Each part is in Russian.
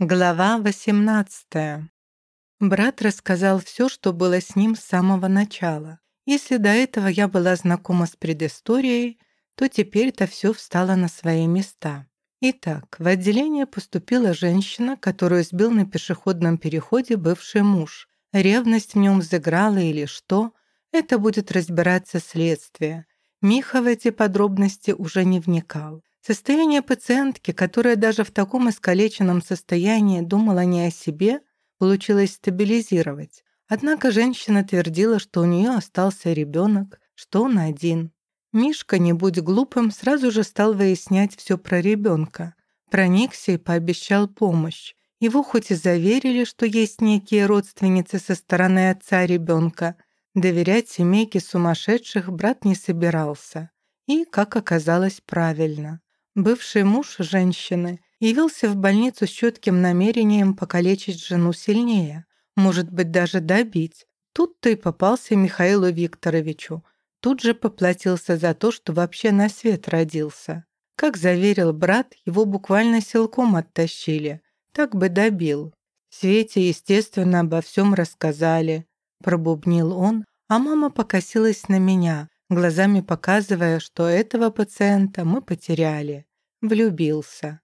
Глава 18. Брат рассказал все, что было с ним с самого начала. Если до этого я была знакома с предысторией, то теперь-то все встало на свои места. Итак, в отделение поступила женщина, которую сбил на пешеходном переходе бывший муж. Ревность в нем взыграла или что, это будет разбираться следствие. Миха в эти подробности уже не вникал. Состояние пациентки, которая даже в таком искалеченном состоянии думала не о себе, получилось стабилизировать. Однако женщина твердила, что у нее остался ребенок, что он один. Мишка, не будь глупым, сразу же стал выяснять все про ребенка. Проникся и пообещал помощь. Его хоть и заверили, что есть некие родственницы со стороны отца ребенка, доверять семейке сумасшедших брат не собирался. И, как оказалось, правильно. Бывший муж женщины явился в больницу с четким намерением покалечить жену сильнее, может быть, даже добить. Тут-то и попался Михаилу Викторовичу. Тут же поплатился за то, что вообще на свет родился. Как заверил брат, его буквально силком оттащили. Так бы добил. Свете, естественно, обо всем рассказали. Пробубнил он, а мама покосилась на меня, глазами показывая, что этого пациента мы потеряли влюбился.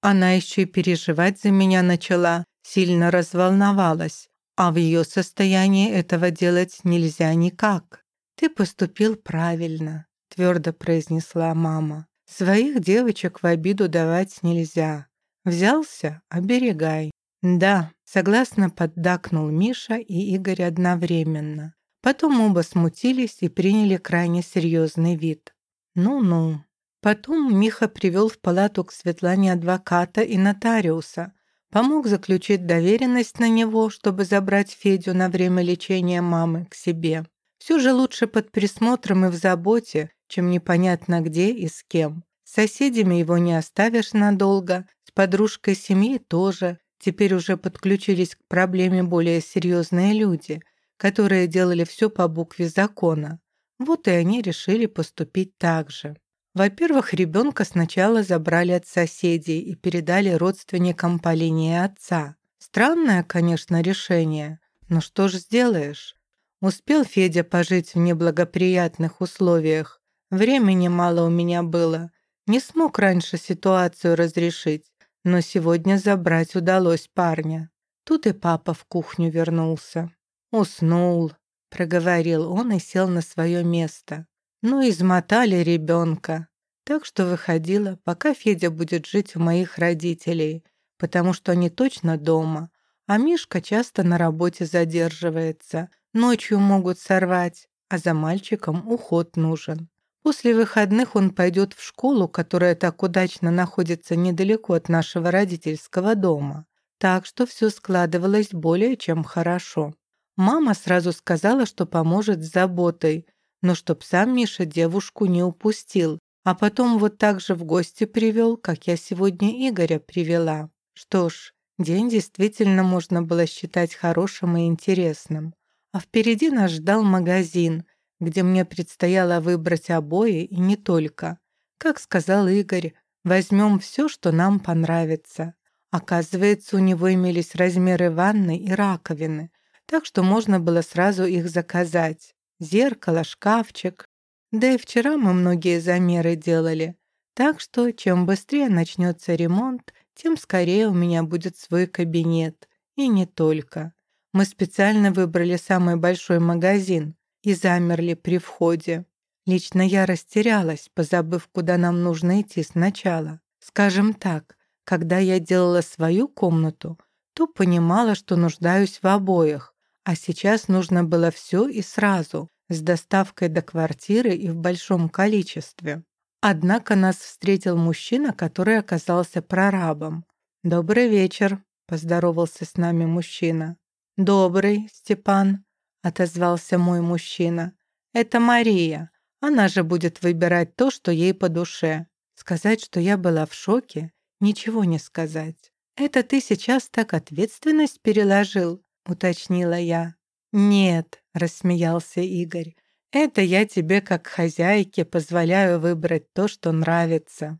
Она еще и переживать за меня начала, сильно разволновалась, а в ее состоянии этого делать нельзя никак. «Ты поступил правильно», — твердо произнесла мама. «Своих девочек в обиду давать нельзя. Взялся — оберегай». «Да», — согласно поддакнул Миша и Игорь одновременно. Потом оба смутились и приняли крайне серьезный вид. «Ну-ну», Потом Миха привел в палату к Светлане адвоката и нотариуса, помог заключить доверенность на него, чтобы забрать Федю на время лечения мамы к себе. Все же лучше под присмотром и в заботе, чем непонятно где и с кем. С соседями его не оставишь надолго, с подружкой семьи тоже. Теперь уже подключились к проблеме более серьезные люди, которые делали все по букве закона. Вот и они решили поступить так же. Во-первых, ребенка сначала забрали от соседей и передали родственникам по линии отца. Странное, конечно, решение, но что ж сделаешь? Успел Федя пожить в неблагоприятных условиях. Времени мало у меня было. Не смог раньше ситуацию разрешить, но сегодня забрать удалось парня. Тут и папа в кухню вернулся. «Уснул», — проговорил он и сел на свое место. Ну, измотали ребенка. Так что выходила, пока Федя будет жить у моих родителей, потому что они точно дома, а Мишка часто на работе задерживается, ночью могут сорвать, а за мальчиком уход нужен. После выходных он пойдет в школу, которая так удачно находится недалеко от нашего родительского дома. Так что все складывалось более чем хорошо. Мама сразу сказала, что поможет с заботой, но чтоб сам Миша девушку не упустил, а потом вот так же в гости привел, как я сегодня Игоря привела. Что ж, день действительно можно было считать хорошим и интересным. А впереди нас ждал магазин, где мне предстояло выбрать обои и не только. Как сказал Игорь, возьмем все, что нам понравится. Оказывается, у него имелись размеры ванны и раковины, так что можно было сразу их заказать. Зеркало, шкафчик. Да и вчера мы многие замеры делали. Так что, чем быстрее начнется ремонт, тем скорее у меня будет свой кабинет. И не только. Мы специально выбрали самый большой магазин и замерли при входе. Лично я растерялась, позабыв, куда нам нужно идти сначала. Скажем так, когда я делала свою комнату, то понимала, что нуждаюсь в обоях, а сейчас нужно было все и сразу, с доставкой до квартиры и в большом количестве. Однако нас встретил мужчина, который оказался прорабом. «Добрый вечер», — поздоровался с нами мужчина. «Добрый, Степан», — отозвался мой мужчина. «Это Мария. Она же будет выбирать то, что ей по душе. Сказать, что я была в шоке, ничего не сказать. Это ты сейчас так ответственность переложил, уточнила я. «Нет», — рассмеялся Игорь, «это я тебе как хозяйке позволяю выбрать то, что нравится».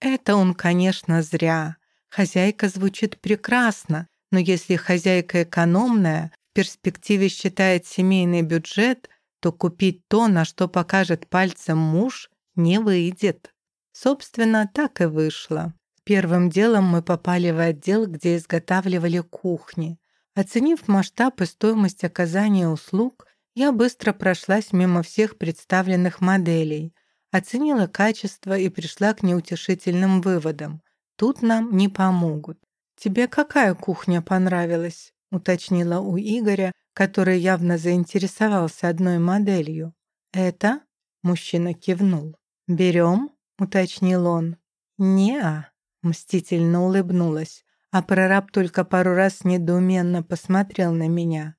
Это он, конечно, зря. Хозяйка звучит прекрасно, но если хозяйка экономная, в перспективе считает семейный бюджет, то купить то, на что покажет пальцем муж, не выйдет. Собственно, так и вышло. Первым делом мы попали в отдел, где изготавливали кухни. Оценив масштаб и стоимость оказания услуг, я быстро прошлась мимо всех представленных моделей, оценила качество и пришла к неутешительным выводам. Тут нам не помогут. «Тебе какая кухня понравилась?» — уточнила у Игоря, который явно заинтересовался одной моделью. «Это?» — мужчина кивнул. «Берем?» — уточнил он. «Не-а», — мстительно улыбнулась, а прораб только пару раз недоуменно посмотрел на меня.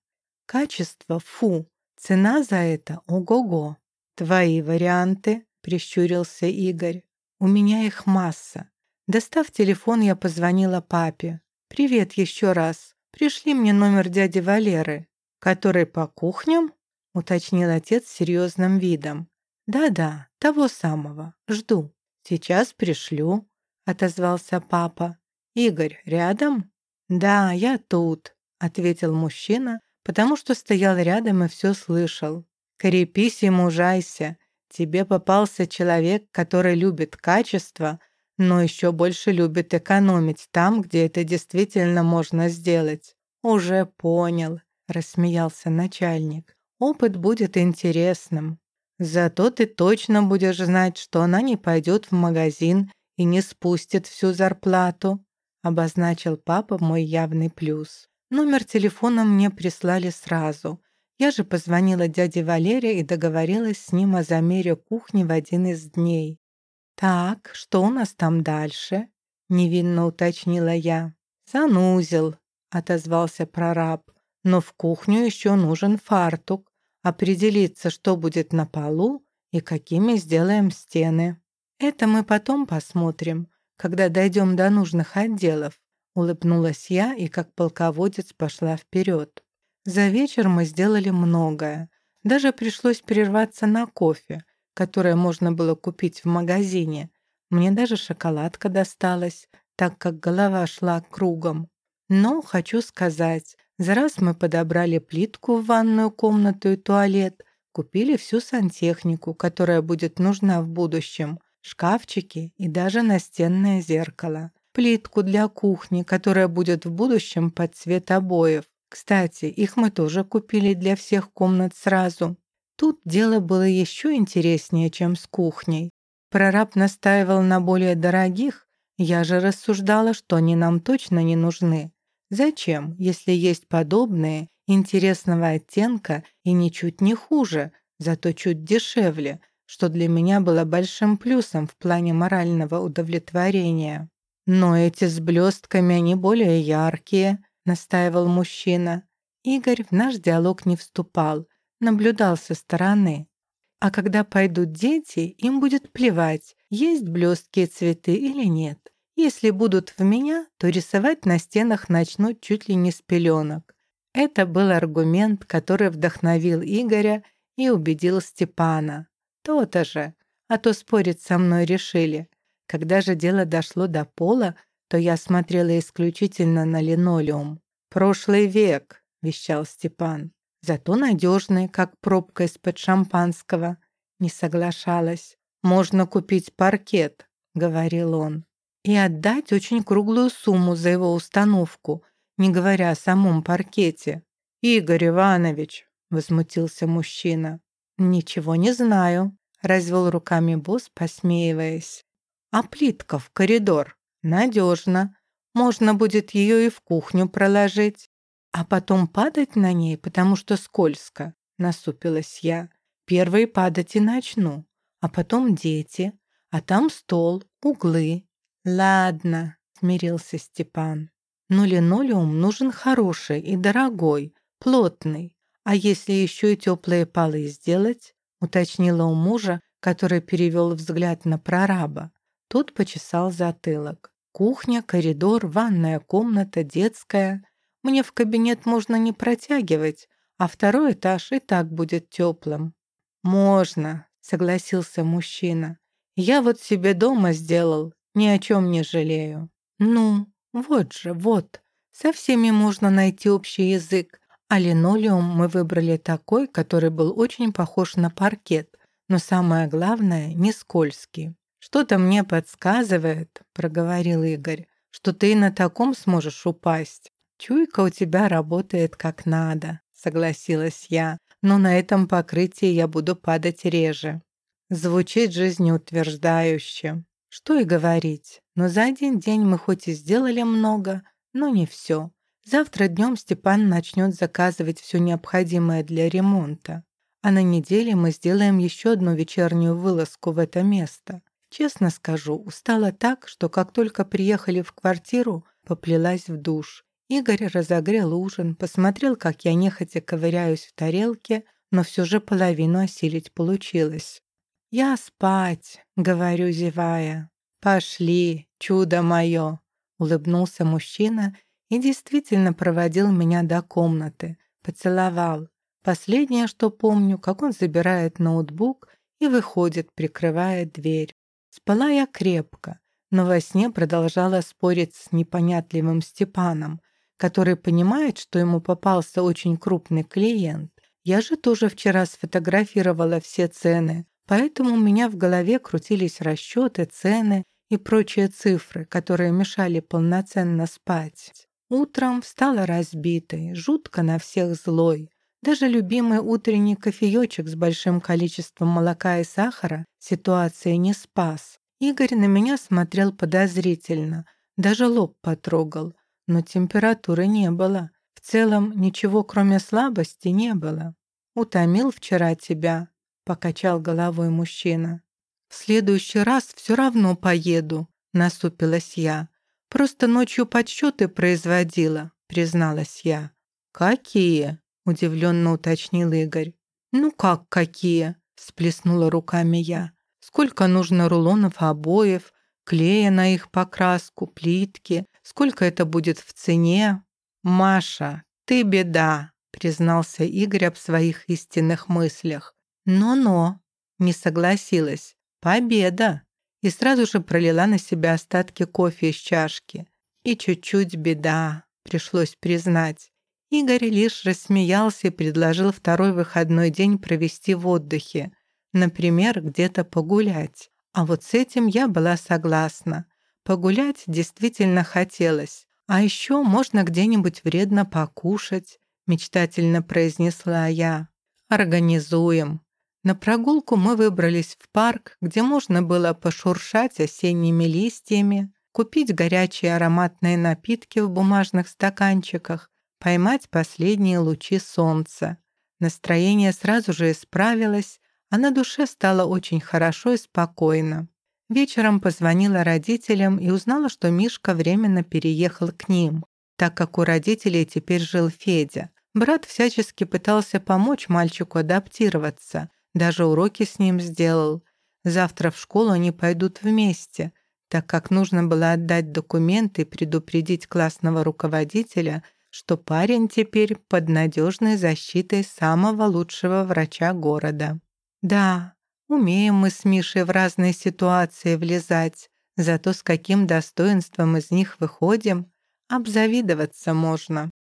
«Качество — фу, цена за это — ого-го. Твои варианты?» — прищурился Игорь. «У меня их масса. Достав телефон, я позвонила папе. «Привет еще раз. Пришли мне номер дяди Валеры, который по кухням?» — уточнил отец с серьезным видом. «Да-да, того самого. Жду. Сейчас пришлю», — отозвался папа. «Игорь рядом?» «Да, я тут», — ответил мужчина, потому что стоял рядом и все слышал. «Крепись и мужайся. Тебе попался человек, который любит качество, — но еще больше любит экономить там, где это действительно можно сделать. Уже понял, рассмеялся начальник. Опыт будет интересным. Зато ты точно будешь знать, что она не пойдет в магазин и не спустит всю зарплату, обозначил папа мой явный плюс. Номер телефона мне прислали сразу. Я же позвонила дяде Валере и договорилась с ним о замере кухни в один из дней. «Так, что у нас там дальше?» — невинно уточнила я. «Санузел», — отозвался прораб. «Но в кухню еще нужен фартук. Определиться, что будет на полу и какими сделаем стены. Это мы потом посмотрим, когда дойдем до нужных отделов», — улыбнулась я и как полководец пошла вперед. За вечер мы сделали многое. Даже пришлось прерваться на кофе — которое можно было купить в магазине. Мне даже шоколадка досталась, так как голова шла кругом. Но хочу сказать, за раз мы подобрали плитку в ванную комнату и туалет, купили всю сантехнику, которая будет нужна в будущем, шкафчики и даже настенное зеркало. Плитку для кухни, которая будет в будущем под цвет обоев. Кстати, их мы тоже купили для всех комнат сразу. Тут дело было еще интереснее, чем с кухней. Прораб настаивал на более дорогих, я же рассуждала, что они нам точно не нужны. Зачем, если есть подобные, интересного оттенка и ничуть не хуже, зато чуть дешевле, что для меня было большим плюсом в плане морального удовлетворения. «Но эти с блестками, они более яркие», — настаивал мужчина. Игорь в наш диалог не вступал, наблюдал со стороны. А когда пойдут дети, им будет плевать, есть блесткие цветы или нет. Если будут в меня, то рисовать на стенах начнут чуть ли не с пеленок. Это был аргумент, который вдохновил Игоря и убедил Степана. То-то же, а то спорить со мной решили. Когда же дело дошло до пола, то я смотрела исключительно на линолеум. «Прошлый век», — вещал Степан. Зато надежный, как пробка из-под шампанского. Не соглашалась. «Можно купить паркет», — говорил он, «и отдать очень круглую сумму за его установку, не говоря о самом паркете». «Игорь Иванович», — возмутился мужчина, «ничего не знаю», — развел руками босс, посмеиваясь. «А плитка в коридор? Надежно. Можно будет ее и в кухню проложить. А потом падать на ней, потому что скользко, насупилась я. Первые падать и начну, а потом дети, а там стол, углы. Ладно, смирился Степан. Но линолеум нужен хороший и дорогой, плотный. А если еще и теплые полы сделать? Уточнила у мужа, который перевел взгляд на прораба. Тот почесал затылок. Кухня, коридор, ванная комната, детская. Мне в кабинет можно не протягивать, а второй этаж и так будет теплым». «Можно», — согласился мужчина. «Я вот себе дома сделал, ни о чем не жалею». «Ну, Вот же, вот. Со всеми можно найти общий язык. А линолеум мы выбрали такой, который был очень похож на паркет, но самое главное, не скользкий. «Что-то мне подсказывает», — проговорил Игорь, «что ты и на таком сможешь упасть. Чуйка у тебя работает как надо», — согласилась я, «но на этом покрытии я буду падать реже». Звучит жизнеутверждающе. Что и говорить, но за один день мы хоть и сделали много, но не все. Завтра днем Степан начнет заказывать все необходимое для ремонта. А на неделе мы сделаем еще одну вечернюю вылазку в это место. Честно скажу, устала так, что как только приехали в квартиру, поплелась в душ. Игорь разогрел ужин, посмотрел, как я нехотя ковыряюсь в тарелке, но все же половину осилить получилось. «Я спать», — говорю, зевая. «Пошли, чудо мое», — улыбнулся мужчина и действительно проводил меня до комнаты, поцеловал. Последнее, что помню, как он забирает ноутбук и выходит, прикрывая дверь. Спала я крепко, но во сне продолжала спорить с непонятливым Степаном, который понимает, что ему попался очень крупный клиент. Я же тоже вчера сфотографировала все цены, поэтому у меня в голове крутились расчеты, цены и прочие цифры, которые мешали полноценно спать. Утром встала разбитой, жутко на всех злой. Даже любимый утренний кофеечек с большим количеством молока и сахара ситуации не спас. Игорь на меня смотрел подозрительно, даже лоб потрогал, но температуры не было. В целом ничего, кроме слабости, не было. «Утомил вчера тебя», — покачал головой мужчина. «В следующий раз все равно поеду», — насупилась я. Просто ночью подсчеты производила», — призналась я. «Какие?» — удивленно уточнил Игорь. «Ну как какие?» — всплеснула руками я. «Сколько нужно рулонов обоев, клея на их покраску, плитки, сколько это будет в цене?» «Маша, ты беда», — признался Игорь об своих истинных мыслях. «Но-но», — не согласилась. «Победа» и сразу же пролила на себя остатки кофе из чашки. И чуть-чуть беда, пришлось признать. Игорь лишь рассмеялся и предложил второй выходной день провести в отдыхе, например, где-то погулять. А вот с этим я была согласна. Погулять действительно хотелось. А еще можно где-нибудь вредно покушать, мечтательно произнесла я. Организуем. На прогулку мы выбрались в парк, где можно было пошуршать осенними листьями, купить горячие ароматные напитки в бумажных стаканчиках, поймать последние лучи солнца. Настроение сразу же исправилось, а на душе стало очень хорошо и спокойно. Вечером позвонила родителям и узнала, что Мишка временно переехал к ним, так как у родителей теперь жил Федя. Брат всячески пытался помочь мальчику адаптироваться, даже уроки с ним сделал. Завтра в школу они пойдут вместе, так как нужно было отдать документы и предупредить классного руководителя, что парень теперь под надежной защитой самого лучшего врача города. Да, умеем мы с Мишей в разные ситуации влезать, зато с каким достоинством из них выходим, обзавидоваться можно.